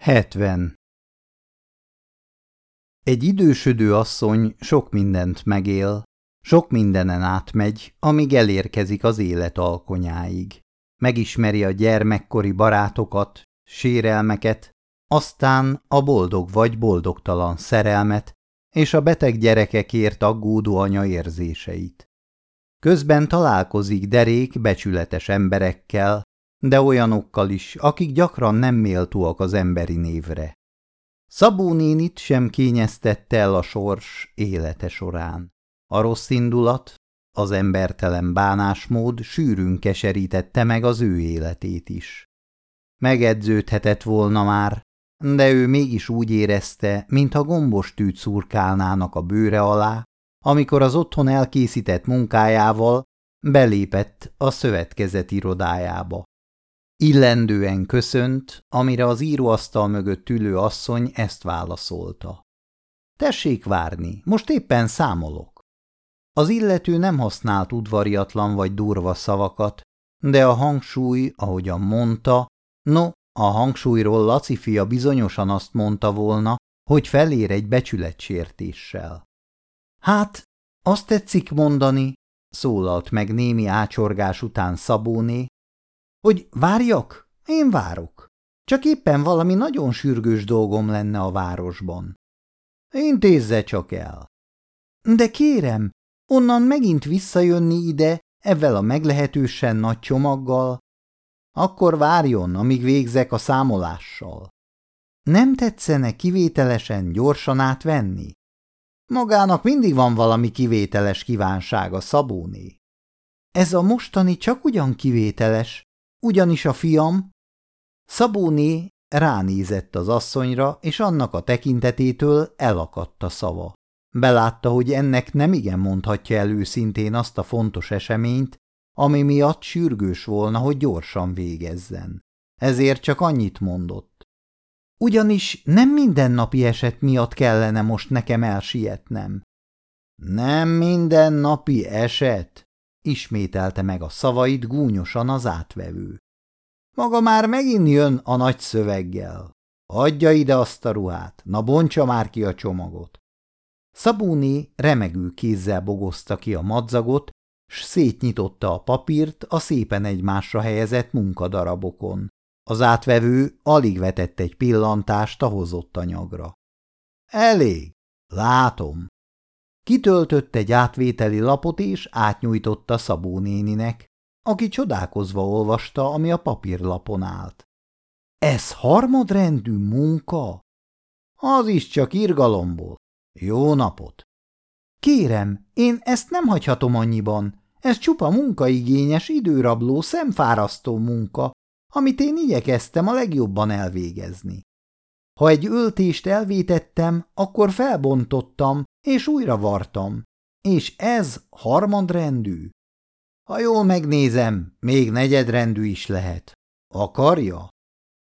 70. Egy idősödő asszony sok mindent megél, sok mindenen átmegy, amíg elérkezik az élet alkonyáig. Megismeri a gyermekkori barátokat, sérelmeket, aztán a boldog vagy boldogtalan szerelmet és a beteg gyerekekért aggódó anya érzéseit. Közben találkozik derék becsületes emberekkel, de olyanokkal is, akik gyakran nem méltóak az emberi névre. Szabó nénit sem kényeztette el a sors élete során. A rossz indulat, az embertelen bánásmód sűrűn keserítette meg az ő életét is. Megedződhetett volna már, de ő mégis úgy érezte, mintha gombos tűt szurkálnának a bőre alá, amikor az otthon elkészített munkájával belépett a szövetkezet irodájába. Illendően köszönt, amire az íróasztal mögött ülő asszony ezt válaszolta. Tessék várni, most éppen számolok. Az illető nem használt udvariatlan vagy durva szavakat, de a hangsúly, ahogyan mondta, no, a hangsúlyról Laci fia bizonyosan azt mondta volna, hogy felér egy becsületsértéssel. Hát, azt tetszik mondani, szólalt meg némi ácsorgás után Szabóné, hogy várjak? Én várok. Csak éppen valami nagyon sürgős dolgom lenne a városban. Intézze csak el. De kérem, onnan megint visszajönni ide, ezzel a meglehetősen nagy csomaggal? Akkor várjon, amíg végzek a számolással. Nem tetszene kivételesen gyorsan átvenni? Magának mindig van valami kivételes kívánsága, Szabóné. Ez a mostani csak ugyan kivételes, ugyanis a fiam... Szabóné ránézett az asszonyra, és annak a tekintetétől elakadt a szava. Belátta, hogy ennek nem igen mondhatja el őszintén azt a fontos eseményt, ami miatt sürgős volna, hogy gyorsan végezzen. Ezért csak annyit mondott. Ugyanis nem mindennapi eset miatt kellene most nekem elsietnem. Nem mindennapi eset? Ismételte meg a szavait gúnyosan az átvevő. Maga már megint jön a nagy szöveggel. Adja ide azt a ruhát, na bontsa már ki a csomagot. Szabúni remegő kézzel bogozta ki a madzagot, s szétnyitotta a papírt a szépen egymásra helyezett munkadarabokon. Az átvevő alig vetett egy pillantást a hozott anyagra. Elég, látom, Kitöltött egy átvételi lapot és átnyújtotta Szabó néninek, aki csodálkozva olvasta, ami a papírlapon állt. Ez harmadrendű munka? Az is csak irgalomból. Jó napot! Kérem, én ezt nem hagyhatom annyiban. Ez csupa munkaigényes, időrabló, szemfárasztó munka, amit én igyekeztem a legjobban elvégezni. Ha egy öltést elvétettem, akkor felbontottam, és újra vartam. És ez harmadrendű? Ha jól megnézem, még negyedrendű is lehet. Akarja?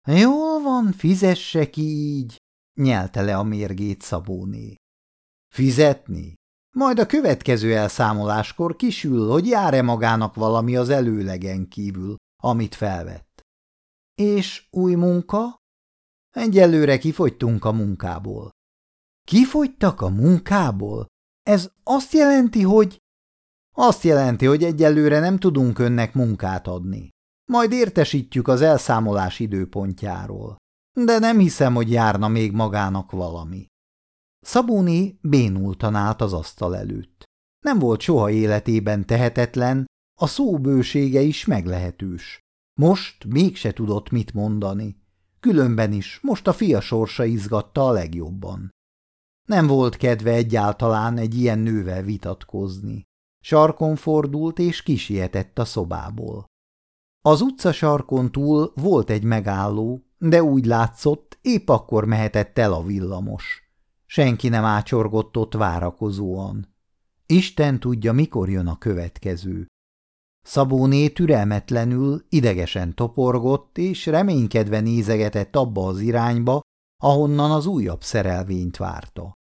Jól van, fizesse ki így, nyelte le a mérgét Szabóné. Fizetni? Majd a következő elszámoláskor kisül, hogy jár-e magának valami az előlegen kívül, amit felvett. És új munka? Egyelőre kifogytunk a munkából. Kifogytak a munkából? Ez azt jelenti, hogy... Azt jelenti, hogy egyelőre nem tudunk önnek munkát adni. Majd értesítjük az elszámolás időpontjáról. De nem hiszem, hogy járna még magának valami. Szabóni bénultan állt az asztal előtt. Nem volt soha életében tehetetlen, a szóbősége is meglehetős. Most mégse tudott mit mondani. Különben is most a fia sorsa izgatta a legjobban. Nem volt kedve egyáltalán egy ilyen nővel vitatkozni. Sarkon fordult és kisietett a szobából. Az utca sarkon túl volt egy megálló, de úgy látszott, épp akkor mehetett el a villamos. Senki nem ácsorgott ott várakozóan. Isten tudja, mikor jön a következő. Szabóné türelmetlenül, idegesen toporgott, és reménykedve nézegetett abba az irányba, ahonnan az újabb szerelvényt várta.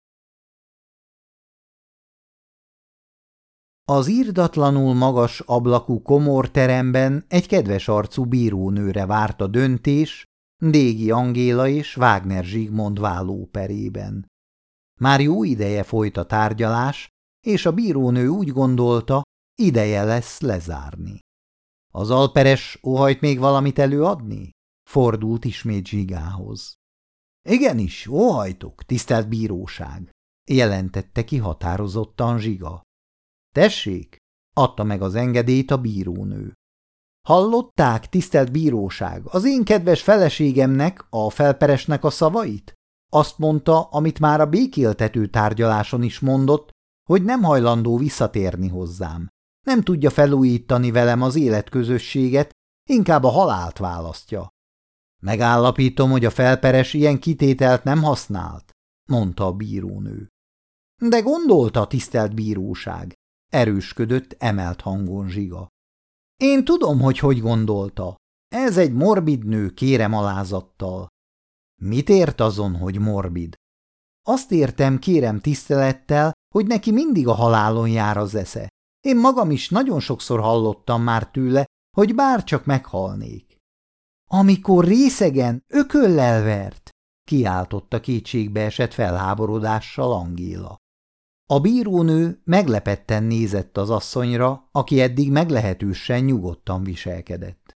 Az írdatlanul magas ablakú komorteremben egy kedves arcú bírónőre várt a döntés, Dégi Angéla és Wagner Zsigmond vállóperében. Már jó ideje folyt a tárgyalás, és a bírónő úgy gondolta, ideje lesz lezárni. Az alperes óhajt még valamit előadni? Fordult ismét Zsigához. Igenis, óhajtok, tisztelt bíróság, jelentette ki határozottan Zsiga. Tessék, adta meg az engedélyt a bírónő. Hallották, tisztelt bíróság, az én kedves feleségemnek, a felperesnek a szavait? Azt mondta, amit már a békéltető tárgyaláson is mondott, hogy nem hajlandó visszatérni hozzám. Nem tudja felújítani velem az életközösséget, inkább a halált választja. Megállapítom, hogy a felperes ilyen kitételt nem használt, mondta a bírónő. De gondolta tisztelt bíróság, erősködött emelt hangon zsiga. Én tudom, hogy hogy gondolta. Ez egy morbid nő, kérem alázattal. Mit ért azon, hogy morbid? Azt értem, kérem tisztelettel, hogy neki mindig a halálon jár az esze. Én magam is nagyon sokszor hallottam már tőle, hogy bárcsak meghalnék. Amikor részegen ököllel vert, kiáltotta kétségbe esett felháborodással Angéla. A bírónő meglepetten nézett az asszonyra, aki eddig meglehetősen nyugodtan viselkedett.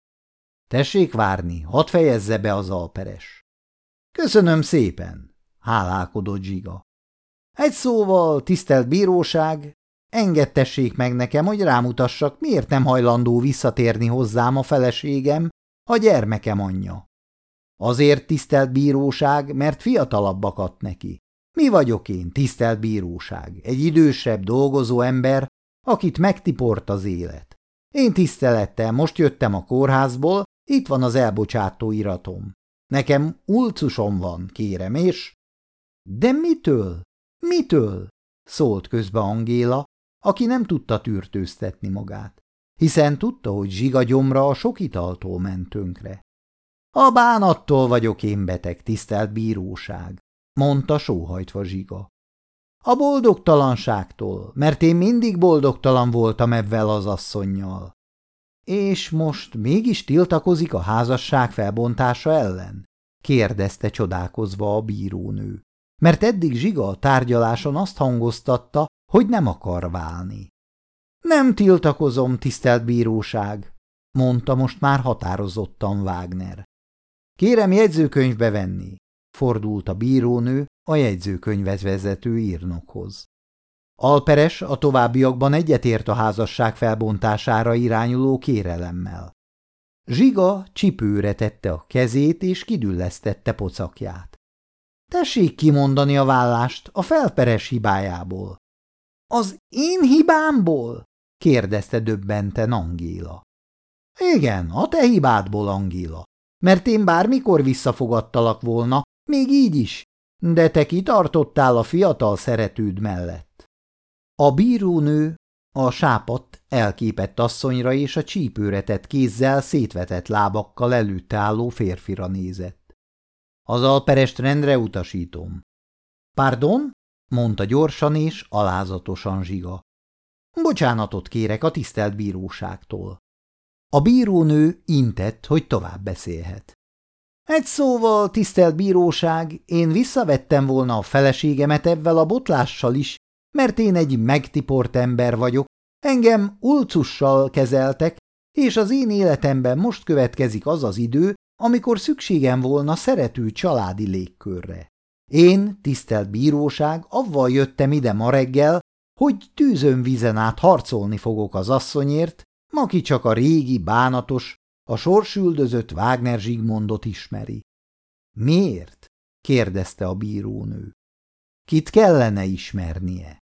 Tessék várni, hadd fejezze be az alperes. Köszönöm szépen, hálálkodott Zsiga. Egy szóval, tisztelt bíróság, engedtessék meg nekem, hogy rámutassak, miért nem hajlandó visszatérni hozzám a feleségem, a gyermekem anyja. Azért tisztelt bíróság, mert fiatalabbakat neki. Mi vagyok én, tisztelt bíróság, egy idősebb, dolgozó ember, akit megtiport az élet. Én tisztelettel most jöttem a kórházból, itt van az elbocsátó iratom. Nekem ulcusom van, kérem, és... De mitől? Mitől? szólt közbe Angéla, aki nem tudta tűrtőztetni magát, hiszen tudta, hogy zsiga gyomra a sok italtól ment tönkre. A bánattól vagyok én beteg, tisztelt bíróság, mondta sóhajtva zsiga. A boldogtalanságtól, mert én mindig boldogtalan voltam ebben az asszonnyal. És most mégis tiltakozik a házasság felbontása ellen? kérdezte csodálkozva a bírónő. Mert eddig Zsiga a tárgyaláson azt hangoztatta, hogy nem akar válni. Nem tiltakozom, tisztelt bíróság, mondta most már határozottan Wagner. Kérem jegyzőkönyvbe venni, fordult a bírónő a jegyzőkönyvet vezető írnokhoz. Alperes a továbbiakban egyetért a házasság felbontására irányuló kérelemmel. Zsiga csipőre tette a kezét és kidüllesztette pocakját. Tessék kimondani a vállást a felperes hibájából. Az én hibámból? kérdezte döbbenten Angéla. Igen, a te hibádból, Angéla, mert én bármikor visszafogadtalak volna, még így is, de te kitartottál a fiatal szeretőd mellett. A bírónő a sápat elképett asszonyra és a csípőre tett kézzel szétvetett lábakkal előtte álló férfira nézett. Az alperest rendre utasítom. Pardon? mondta gyorsan és alázatosan zsiga. Bocsánatot kérek a tisztelt bíróságtól. A bírónő intett, hogy tovább beszélhet. Egy szóval, tisztelt bíróság, én visszavettem volna a feleségemet ebben a botlással is, mert én egy megtiport ember vagyok, engem ulcussal kezeltek, és az én életemben most következik az az idő, amikor szükségem volna szerető családi légkörre. Én, tisztelt bíróság, avval jöttem ide ma reggel, hogy tűzön vízen át harcolni fogok az asszonyért, aki csak a régi, bánatos, a sorsüldözött Wagner Zsigmondot ismeri. Miért? kérdezte a bírónő. Kit kellene ismernie?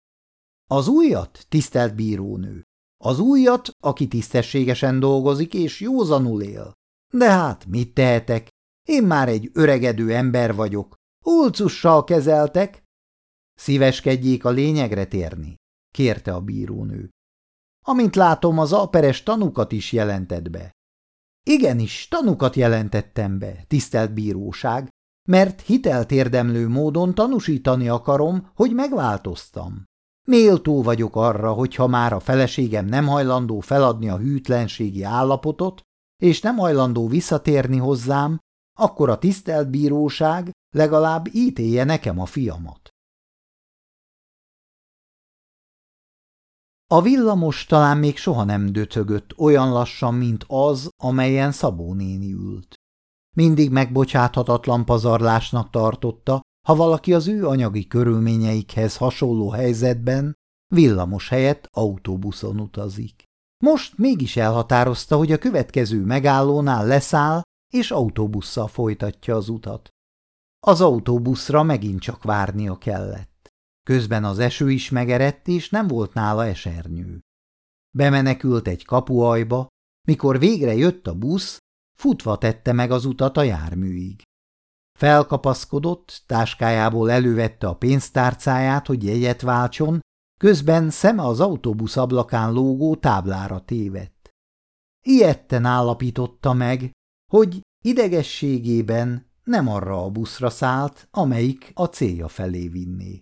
Az újat, tisztelt bírónő. Az újat, aki tisztességesen dolgozik és józanul él. De hát mit tehetek? Én már egy öregedő ember vagyok. Ulcussal kezeltek. Szíveskedjék a lényegre térni, kérte a bírónő. Amint látom, az alperes tanukat is jelentett be. Igenis, tanukat jelentettem be, tisztelt bíróság, mert hitelt érdemlő módon tanúsítani akarom, hogy megváltoztam. Méltó vagyok arra, hogyha már a feleségem nem hajlandó feladni a hűtlenségi állapotot, és nem hajlandó visszatérni hozzám, akkor a tisztelt bíróság legalább ítélje nekem a fiamat. A villamos talán még soha nem döcögött olyan lassan, mint az, amelyen Szabó néni ült. Mindig megbocsáthatatlan pazarlásnak tartotta, ha valaki az ő anyagi körülményeikhez hasonló helyzetben villamos helyett autóbuszon utazik. Most mégis elhatározta, hogy a következő megállónál leszáll, és autóbusszal folytatja az utat. Az autóbuszra megint csak várnia kellett. Közben az eső is megerett, és nem volt nála esernyő. Bemenekült egy kapuajba, mikor végre jött a busz, futva tette meg az utat a járműig. Felkapaszkodott, táskájából elővette a pénztárcáját, hogy jegyet váltson, közben szeme az autóbusz ablakán lógó táblára tévedt. Ilyetten állapította meg, hogy idegességében nem arra a buszra szállt, amelyik a célja felé vinné.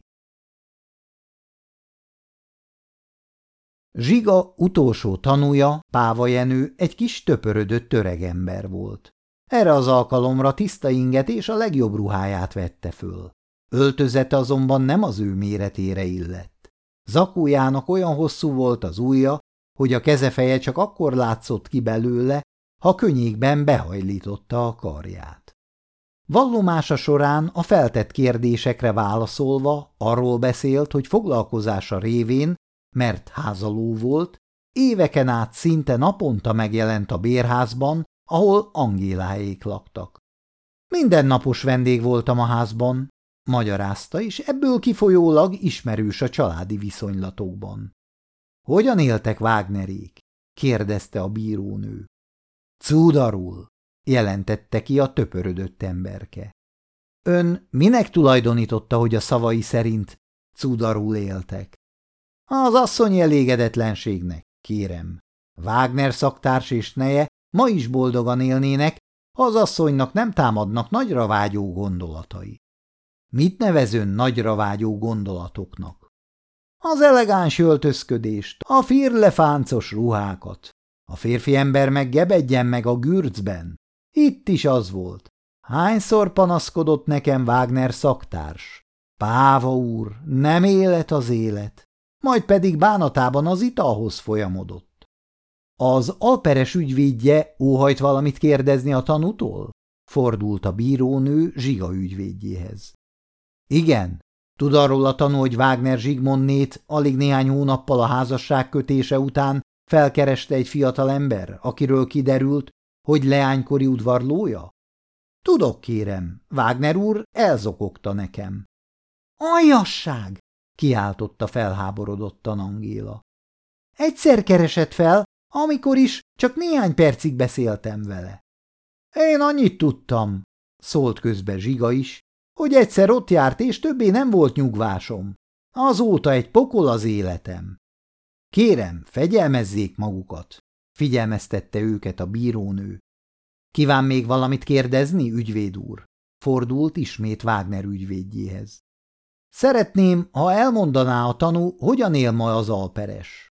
Zsiga utolsó tanúja, Páva Jenő, egy kis töpörödött öregember volt. Erre az alkalomra tiszta inget és a legjobb ruháját vette föl. Öltözete azonban nem az ő méretére illett. Zakójának olyan hosszú volt az ujja, hogy a kezefeje csak akkor látszott ki belőle, ha könnyékben behajlította a karját. Vallomása során a feltett kérdésekre válaszolva arról beszélt, hogy foglalkozása révén, mert házaló volt, éveken át szinte naponta megjelent a bérházban, ahol Angéláék laktak. Mindennapos vendég voltam a házban, magyarázta, és ebből kifolyólag ismerős a családi viszonylatokban. Hogyan éltek Wagnerék? kérdezte a bírónő. Cúdarul, jelentette ki a töpörödött emberke. Ön minek tulajdonította, hogy a szavai szerint cúdarul éltek? Az asszony elégedetlenségnek, kérem. Wagner szaktárs és neje ma is boldogan élnének, ha az asszonynak nem támadnak nagyra vágyó gondolatai. Mit nevezön nagyra vágyó gondolatoknak? Az elegáns öltözködést, a firlefáncos ruhákat. A férfi ember meg gebedjen meg a gürcben. Itt is az volt. Hányszor panaszkodott nekem Wagner szaktárs? Páva úr, nem élet az élet. Majd pedig bánatában az italhoz folyamodott. Az alperes ügyvédje óhajt valamit kérdezni a tanútól? Fordult a bírónő Zsiga ügyvédjéhez. Igen, tud arról a tanú, hogy Wagner Zsigmondnét alig néhány hónappal a házasság kötése után felkereste egy fiatal ember, akiről kiderült, hogy leánykori udvarlója? Tudok, kérem, Wagner úr elzokogta nekem. Ajasság! Kiáltotta felháborodottan Angéla. Egyszer keresett fel, amikor is csak néhány percig beszéltem vele. Én annyit tudtam, szólt közbe Zsiga is, hogy egyszer ott járt, és többé nem volt nyugvásom. Azóta egy pokol az életem. Kérem, fegyelmezzék magukat, figyelmeztette őket a bírónő. Kíván még valamit kérdezni, ügyvéd úr? Fordult ismét Wagner ügyvédjéhez. Szeretném, ha elmondaná a tanú, hogyan él ma az alperes.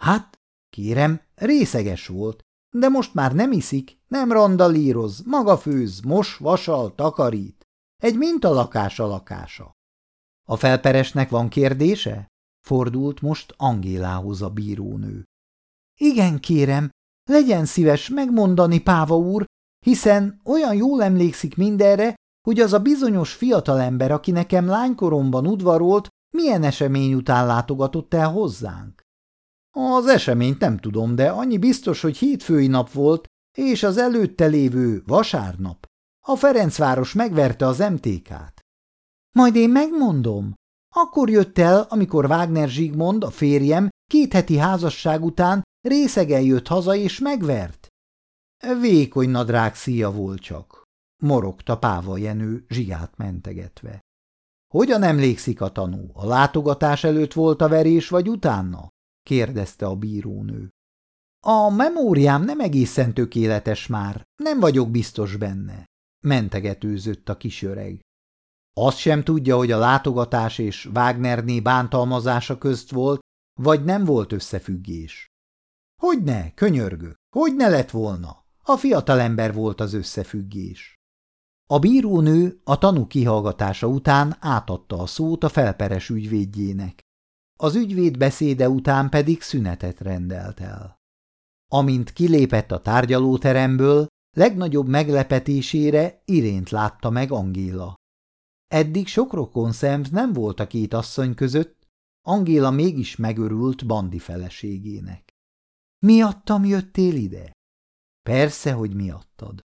Hát, kérem, részeges volt, de most már nem iszik, nem randalíroz, maga főz, mos, vasal, takarít. Egy mintalakás a lakása. A felperesnek van kérdése? Fordult most Angélához a bírónő. Igen, kérem, legyen szíves megmondani, Páva úr, hiszen olyan jól emlékszik mindenre, hogy az a bizonyos fiatalember, aki nekem lánykoromban udvarolt, milyen esemény után látogatott el hozzánk. Az eseményt nem tudom, de annyi biztos, hogy hétfői nap volt, és az előtte lévő vasárnap. A Ferencváros megverte az MTK-t. Majd én megmondom. Akkor jött el, amikor Wagner Zsigmond, a férjem, két heti házasság után részegen jött haza és megvert. Vékony nadrág szíja volt csak, morogta Páva Jenő zsigát mentegetve. Hogyan emlékszik a tanú? A látogatás előtt volt a verés, vagy utána? kérdezte a bírónő. A memóriám nem egészen tökéletes már, nem vagyok biztos benne, mentegetőzött a kisöreg. Azt sem tudja, hogy a látogatás és Wagnerné bántalmazása közt volt, vagy nem volt összefüggés. Hogy ne, könyörgök, hogy ne lett volna? A fiatalember volt az összefüggés. A bírónő a tanú kihallgatása után átadta a szót a felperes ügyvédjének. Az ügyvéd beszéde után pedig szünetet rendelt el. Amint kilépett a tárgyalóteremből, legnagyobb meglepetésére irént látta meg Angéla. Eddig sok rokon szemt nem volt a két asszony között, Angéla mégis megörült bandi feleségének. Miattam jöttél ide? Persze, hogy miattad.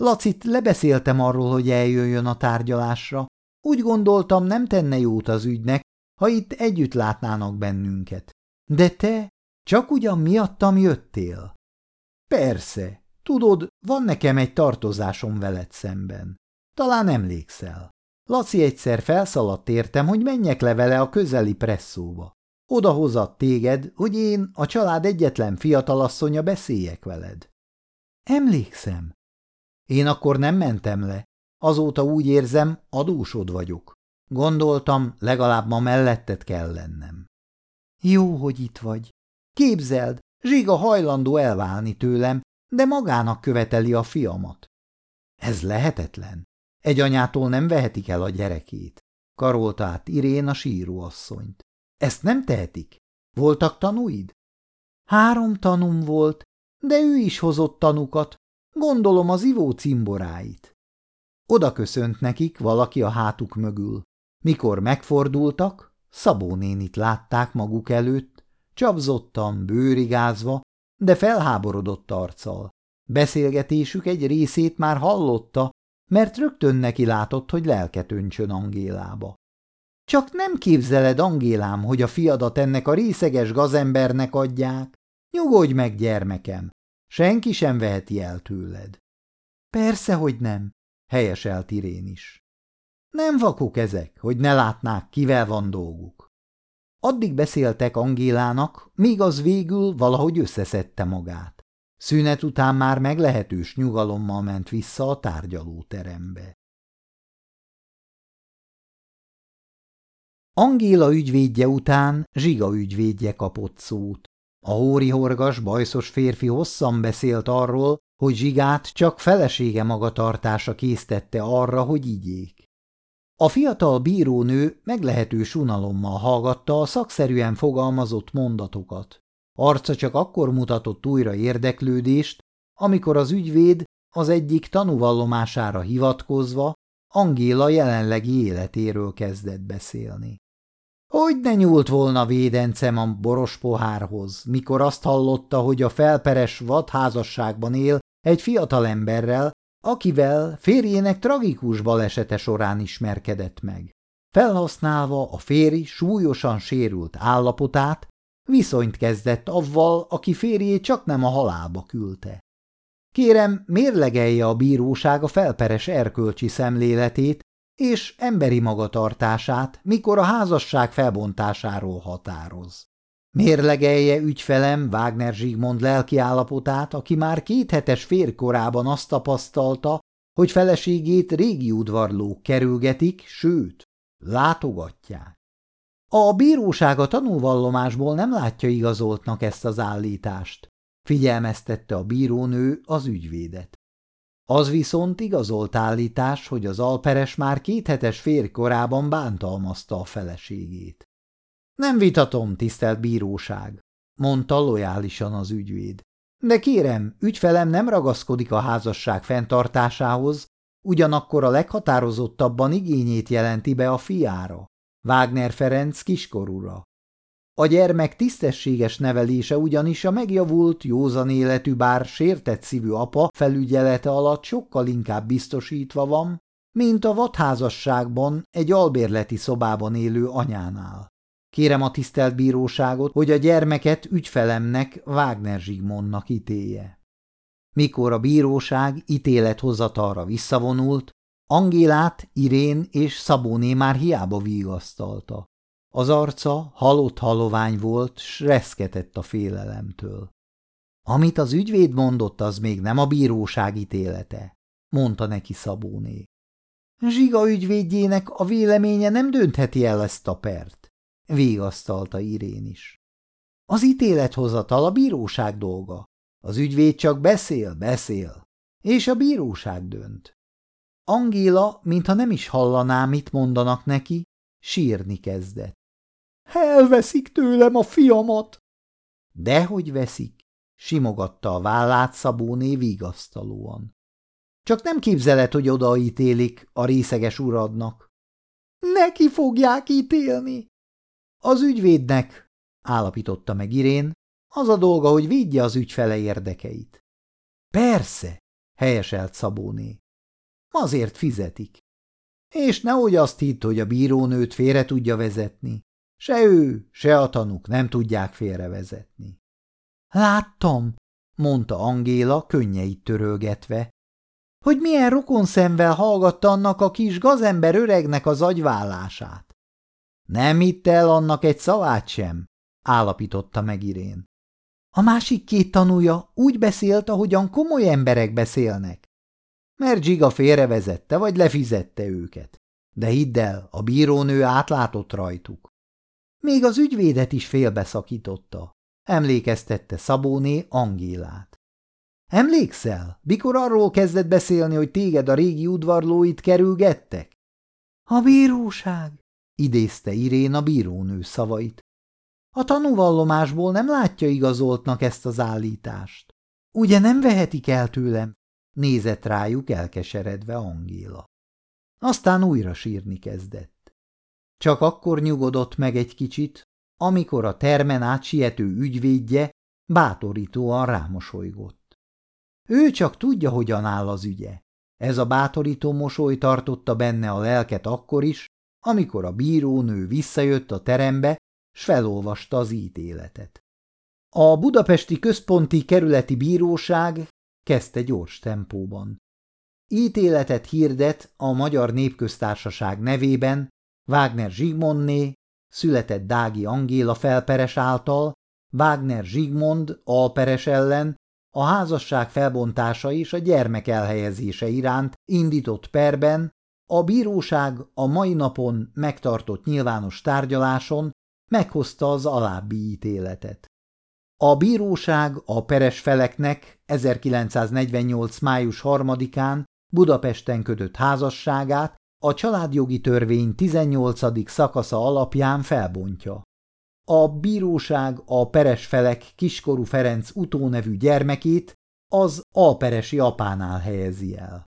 Lacit lebeszéltem arról, hogy eljöjjön a tárgyalásra. Úgy gondoltam, nem tenne jót az ügynek, ha itt együtt látnának bennünket. De te csak ugyan miattam jöttél? Persze, tudod, van nekem egy tartozásom veled szemben. Talán emlékszel. Laci egyszer felszaladt értem, hogy menjek le vele a közeli presszóba. Oda hozott téged, hogy én, a család egyetlen fiatalasszonya beszéljek veled. Emlékszem. Én akkor nem mentem le. Azóta úgy érzem, adósod vagyok. Gondoltam, legalább ma melletted kell lennem. Jó, hogy itt vagy. Képzeld, Zsiga hajlandó elválni tőlem, de magának követeli a fiamat. Ez lehetetlen. Egy anyától nem vehetik el a gyerekét. Karolta át Irén a síróasszonyt. Ezt nem tehetik. Voltak tanúid? Három tanum volt, de ő is hozott tanukat. Gondolom az ivó cimboráit. Oda köszönt nekik valaki a hátuk mögül. Mikor megfordultak, Szabó nénit látták maguk előtt, csapzottan, bőrigázva, de felháborodott arccal. Beszélgetésük egy részét már hallotta, mert rögtön neki látott, hogy lelket öntsön Angélába. Csak nem képzeled, Angélám, hogy a fiadat ennek a részeges gazembernek adják? Nyugodj meg, gyermekem, senki sem veheti el tőled. Persze, hogy nem, helyeselt Irén is. Nem vakok ezek, hogy ne látnák, kivel van dolguk. Addig beszéltek Angélának, míg az végül valahogy összeszedte magát. Szünet után már meglehetős nyugalommal ment vissza a tárgyalóterembe. Angéla ügyvédje után Zsiga ügyvédje kapott szót. A hórihorgas, bajszos férfi hosszan beszélt arról, hogy Zsigát csak felesége magatartása késztette arra, hogy igyék. A fiatal bírónő meglehetős unalommal hallgatta a szakszerűen fogalmazott mondatokat. Arca csak akkor mutatott újra érdeklődést, amikor az ügyvéd az egyik tanúvallomására hivatkozva Angéla jelenlegi életéről kezdett beszélni. Hogy ne nyúlt volna védencem a boros pohárhoz, mikor azt hallotta, hogy a felperes vadházasságban él egy fiatal emberrel, akivel férjének tragikus balesete során ismerkedett meg. Felhasználva a férj súlyosan sérült állapotát, viszonyt kezdett avval, aki férjét csak nem a halálba küldte. Kérem, mérlegelje a bíróság a felperes erkölcsi szemléletét és emberi magatartását, mikor a házasság felbontásáról határoz. Mérlegelje ügyfelem Wagner Zsigmond lelkiállapotát, aki már kéthetes férkorában azt tapasztalta, hogy feleségét régi udvarlók kerülgetik, sőt, látogatják. A bíróság a tanúvallomásból nem látja igazoltnak ezt az állítást, figyelmeztette a bírónő az ügyvédet. Az viszont igazolt állítás, hogy az alperes már kéthetes férkorában bántalmazta a feleségét. Nem vitatom, tisztelt bíróság, mondta lojálisan az ügyvéd. De kérem, ügyfelem nem ragaszkodik a házasság fenntartásához, ugyanakkor a leghatározottabban igényét jelenti be a fiára, Wagner Ferenc kiskorúra. A gyermek tisztességes nevelése ugyanis a megjavult, józan életű, bár sértett szívű apa felügyelete alatt sokkal inkább biztosítva van, mint a vadházasságban egy albérleti szobában élő anyánál. Kérem a tisztelt bíróságot, hogy a gyermeket ügyfelemnek, Wagner Zsigmondnak ítélje. Mikor a bíróság ítélethozatalra visszavonult, Angélát, Irén és Szabóné már hiába vigasztalta. Az arca halott halovány volt, s reszketett a félelemtől. Amit az ügyvéd mondott, az még nem a bíróság ítélete, mondta neki Szabóné. Zsiga ügyvédjének a véleménye nem döntheti el ezt a pert végasztalta Irén is. Az ítélethozatal a bíróság dolga. Az ügyvéd csak beszél, beszél, és a bíróság dönt. Angéla, mintha nem is hallaná, mit mondanak neki, sírni kezdett. Elveszik tőlem a fiamat! Dehogy veszik, simogatta a vállát Szabóné vigasztalóan. Csak nem képzeled, hogy odaítélik a részeges uradnak. Neki fogják ítélni. Az ügyvédnek, állapította meg Irén, az a dolga, hogy védje az ügyfele érdekeit. Persze, helyeselt Szabóné. Azért fizetik. És nehogy azt hitt, hogy a bírónőt félre tudja vezetni. Se ő, se a tanuk nem tudják félrevezetni. Láttam, mondta Angéla könnyeit törölgetve, hogy milyen rokon szemvel hallgatta annak a kis gazember öregnek az agyvállását. Nem hitt el annak egy szavát sem, állapította meg Irén. A másik két tanúja úgy beszélt, ahogyan komoly emberek beszélnek. Mert Zsiga félrevezette, vagy lefizette őket. De hidd el, a bírónő átlátott rajtuk. Még az ügyvédet is félbeszakította. Emlékeztette Szabóné Angélát. Emlékszel, mikor arról kezdett beszélni, hogy téged a régi udvarlóit kerülgettek? A bíróság, idézte Irén a bírónő szavait. A tanúvallomásból nem látja igazoltnak ezt az állítást. Ugye nem vehetik el tőlem? Nézett rájuk elkeseredve Angéla. Aztán újra sírni kezdett. Csak akkor nyugodott meg egy kicsit, amikor a termen átsiető ügyvédje bátorítóan rámosolygott. Ő csak tudja, hogyan áll az ügye. Ez a bátorító mosoly tartotta benne a lelket akkor is, amikor a bírónő visszajött a terembe, s felolvasta az ítéletet. A budapesti központi kerületi bíróság kezdte gyors tempóban. Ítéletet hirdet a Magyar Népköztársaság nevében Wagner Zsigmondné, született Dági Angéla felperes által, Wagner Zsigmond alperes ellen, a házasság felbontása és a gyermek elhelyezése iránt indított perben, a bíróság a mai napon megtartott nyilvános tárgyaláson meghozta az alábbi ítéletet. A bíróság a peres feleknek 1948. május 3-án Budapesten kötött házasságát a családjogi törvény 18. szakasza alapján felbontja. A bíróság a peres felek kiskorú Ferenc utónevű gyermekét az alperesi apánál helyezi el.